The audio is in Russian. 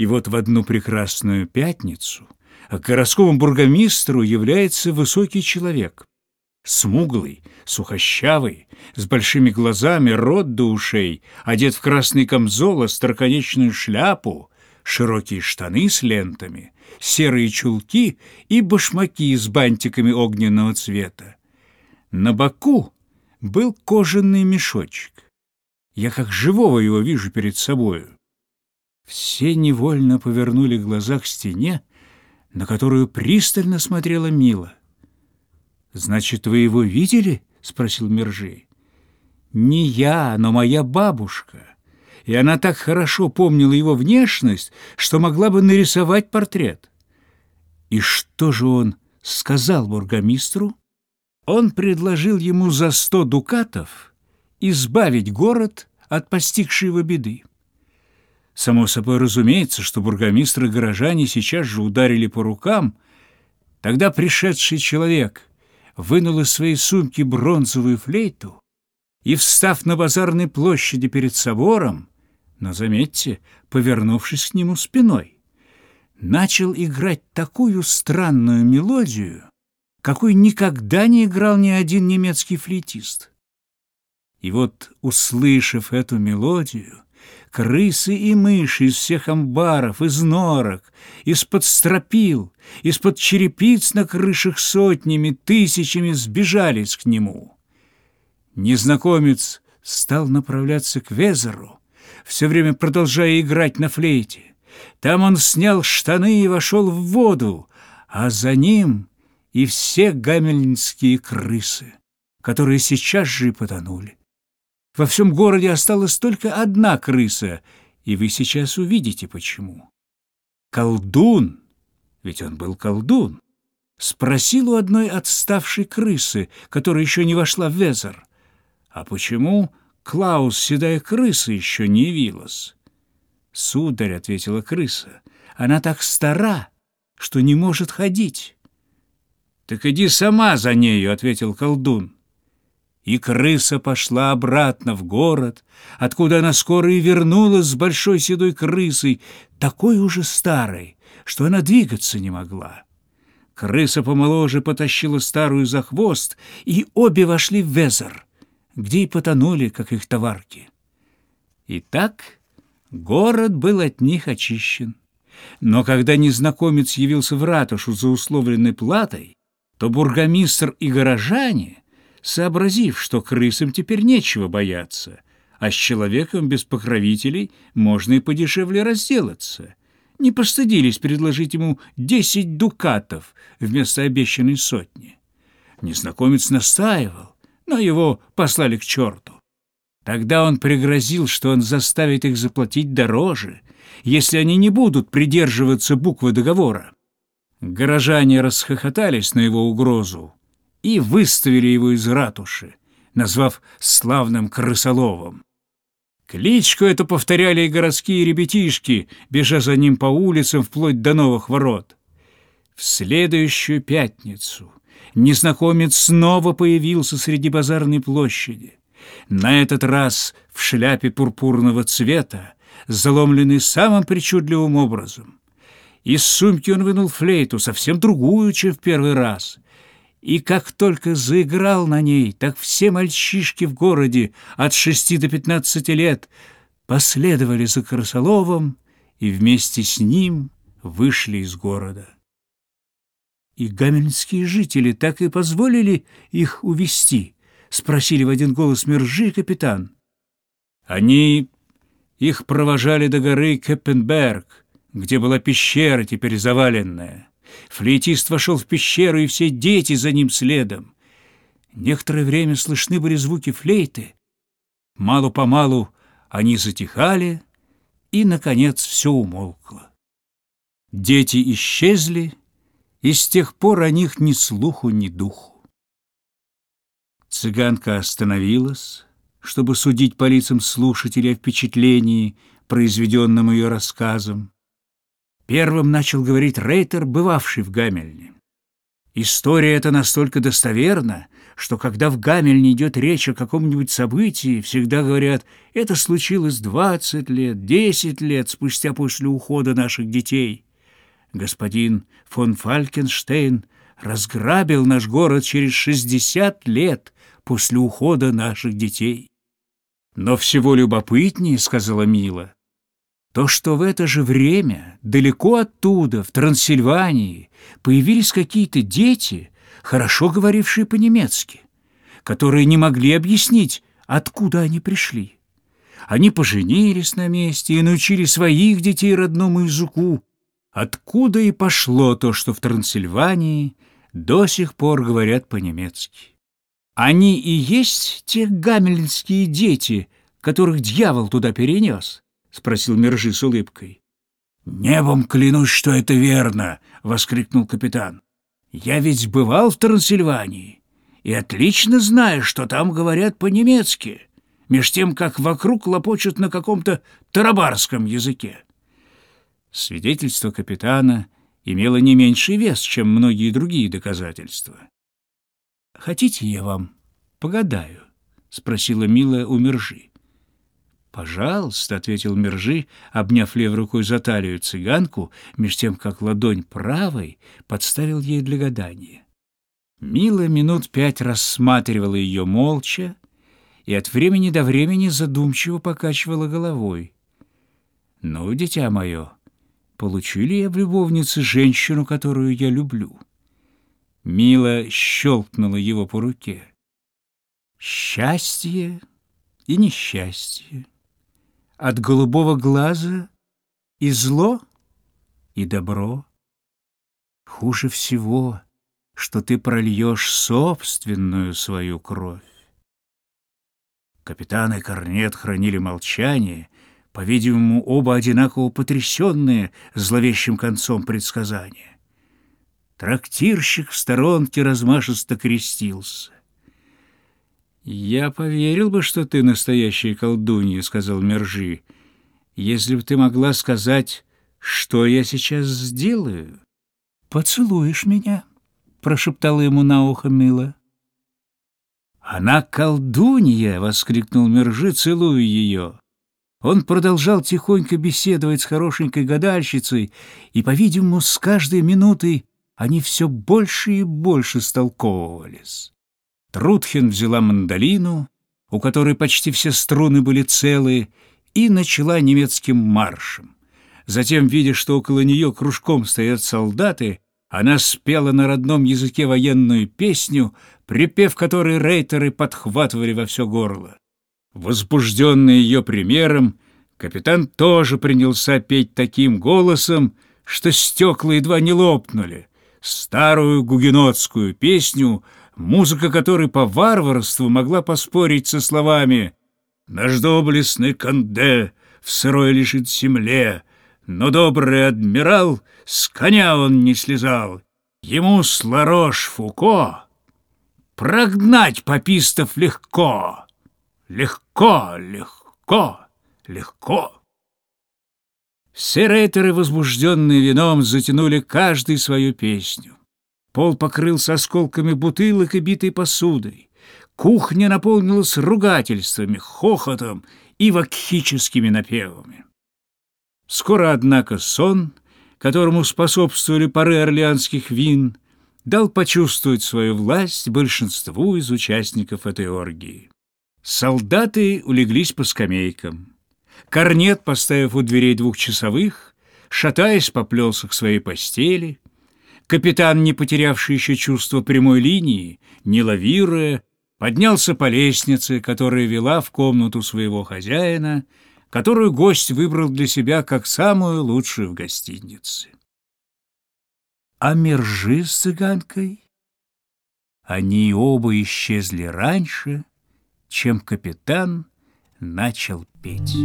И вот в одну прекрасную пятницу городскому бургомистру является высокий человек. Смуглый, сухощавый, с большими глазами, рот до ушей, одет в красный камзол, остроконечную шляпу, широкие штаны с лентами, серые чулки и башмаки с бантиками огненного цвета. На боку был кожаный мешочек. Я как живого его вижу перед собою. Все невольно повернули глаза к стене, на которую пристально смотрела Мила. «Значит, вы его видели?» — спросил Мержей. «Не я, но моя бабушка. И она так хорошо помнила его внешность, что могла бы нарисовать портрет». «И что же он сказал бургомистру?» Он предложил ему за сто дукатов избавить город от постигшей его беды. Само собой разумеется, что бургомистры и горожане сейчас же ударили по рукам. Тогда пришедший человек вынул из своей сумки бронзовую флейту и, встав на базарной площади перед собором, но, заметьте, повернувшись к нему спиной, начал играть такую странную мелодию, какой никогда не играл ни один немецкий флейтист. И вот, услышав эту мелодию, крысы и мыши из всех амбаров, из норок, из-под стропил, из-под черепиц на крышах сотнями, тысячами сбежались к нему. Незнакомец стал направляться к Везеру, все время продолжая играть на флейте. Там он снял штаны и вошел в воду, а за ним и все гамельнские крысы, которые сейчас же и потонули. Во всем городе осталась только одна крыса, и вы сейчас увидите, почему. Колдун, ведь он был колдун, спросил у одной отставшей крысы, которая еще не вошла в Везер, а почему Клаус, седая крыса, еще не явилась? «Сударь», — ответила крыса, — «она так стара, что не может ходить». «Так иди сама за нею», — ответил колдун. И крыса пошла обратно в город, откуда она скоро и вернулась с большой седой крысой, такой уже старой, что она двигаться не могла. Крыса помоложе потащила старую за хвост, и обе вошли в Везер, где и потонули, как их товарки. И так город был от них очищен. Но когда незнакомец явился в ратушу за условленной платой, то бургомистр и горожане сообразив, что крысам теперь нечего бояться, а с человеком без покровителей можно и подешевле разделаться. Не постыдились предложить ему десять дукатов вместо обещанной сотни. Незнакомец настаивал, но его послали к черту. Тогда он пригрозил, что он заставит их заплатить дороже, если они не будут придерживаться буквы договора. Горожане расхохотались на его угрозу, и выставили его из ратуши, назвав славным крысоловом. Кличку эту повторяли и городские ребятишки, бежа за ним по улицам вплоть до новых ворот. В следующую пятницу незнакомец снова появился среди базарной площади. На этот раз в шляпе пурпурного цвета, заломленный самым причудливым образом. Из сумки он вынул флейту, совсем другую, чем в первый раз — и как только заиграл на ней, так все мальчишки в городе от шести до пятнадцати лет последовали за Красоловым и вместе с ним вышли из города. И гамельнские жители так и позволили их увести, спросили в один голос Мержи и капитан. Они их провожали до горы Кеппенберг, где была пещера, теперь заваленная. Флейтист вошел в пещеру, и все дети за ним следом. Некоторое время слышны были звуки флейты. Мало-помалу они затихали, и, наконец, все умолкло. Дети исчезли, и с тех пор о них ни слуху, ни духу. Цыганка остановилась, чтобы судить по лицам слушателей о впечатлении, произведенном ее рассказом. Первым начал говорить Рейтер, бывавший в Гамельне. История эта настолько достоверна, что когда в Гамельне идет речь о каком-нибудь событии, всегда говорят, это случилось 20 лет, 10 лет спустя после ухода наших детей. Господин фон Фалькенштейн разграбил наш город через 60 лет после ухода наших детей. Но всего любопытнее, сказала Мила, то, что в это же время далеко оттуда, в Трансильвании, появились какие-то дети, хорошо говорившие по-немецки, которые не могли объяснить, откуда они пришли. Они поженились на месте и научили своих детей родному языку, откуда и пошло то, что в Трансильвании до сих пор говорят по-немецки. Они и есть те гамельнские дети, которых дьявол туда перенес. — спросил Мержи с улыбкой. «Небом клянусь, что это верно!» — воскликнул капитан. «Я ведь бывал в Трансильвании и отлично знаю, что там говорят по-немецки, меж тем, как вокруг лопочут на каком-то тарабарском языке». Свидетельство капитана имело не меньший вес, чем многие другие доказательства. «Хотите, я вам погадаю?» — спросила Мила у Мержи. «Пожалуйста», — ответил Мержи, обняв лев рукой за талию цыганку, меж тем, как ладонь правой подставил ей для гадания. Мила минут пять рассматривала ее молча и от времени до времени задумчиво покачивала головой. «Ну, дитя мое, получили я в любовнице женщину, которую я люблю?» Мила щелкнула его по руке. «Счастье и несчастье» от голубого глаза и зло, и добро. Хуже всего, что ты прольешь собственную свою кровь. Капитан и Корнет хранили молчание, по-видимому, оба одинаково потрясенные зловещим концом предсказания. Трактирщик в сторонке размашисто крестился. «Я поверил бы, что ты настоящая колдунья», — сказал Мержи, «если бы ты могла сказать, что я сейчас сделаю». «Поцелуешь меня?» — прошептала ему на ухо Мила. «Она колдунья!» — воскликнул Мержи, целуя ее. Он продолжал тихонько беседовать с хорошенькой гадальщицей, и, по-видимому, с каждой минутой они все больше и больше столковывались. Трутхен взяла мандолину, у которой почти все струны были целые, и начала немецким маршем. Затем, видя, что около нее кружком стоят солдаты, она спела на родном языке военную песню, припев которой рейтеры подхватывали во все горло. Возбужденный ее примером, капитан тоже принялся петь таким голосом, что стекла едва не лопнули. Старую гугенотскую песню — музыка которой по варварству могла поспорить со словами «Наш доблестный Канде в сырой лежит земле, но добрый адмирал с коня он не слезал. Ему с Фуко прогнать попистов легко, легко, легко, легко». Все возбужденные вином, затянули каждый свою песню. Пол покрылся осколками бутылок и битой посудой. Кухня наполнилась ругательствами, хохотом и вакхическими напевами. Скоро, однако, сон, которому способствовали пары орлеанских вин, дал почувствовать свою власть большинству из участников этой оргии. Солдаты улеглись по скамейкам. Корнет, поставив у дверей двухчасовых, шатаясь, поплелся к своей постели — Капитан, не потерявший еще чувство прямой линии, не лавируя, поднялся по лестнице, которая вела в комнату своего хозяина, которую гость выбрал для себя как самую лучшую в гостинице. А мержи с цыганкой? Они оба исчезли раньше, чем капитан начал петь.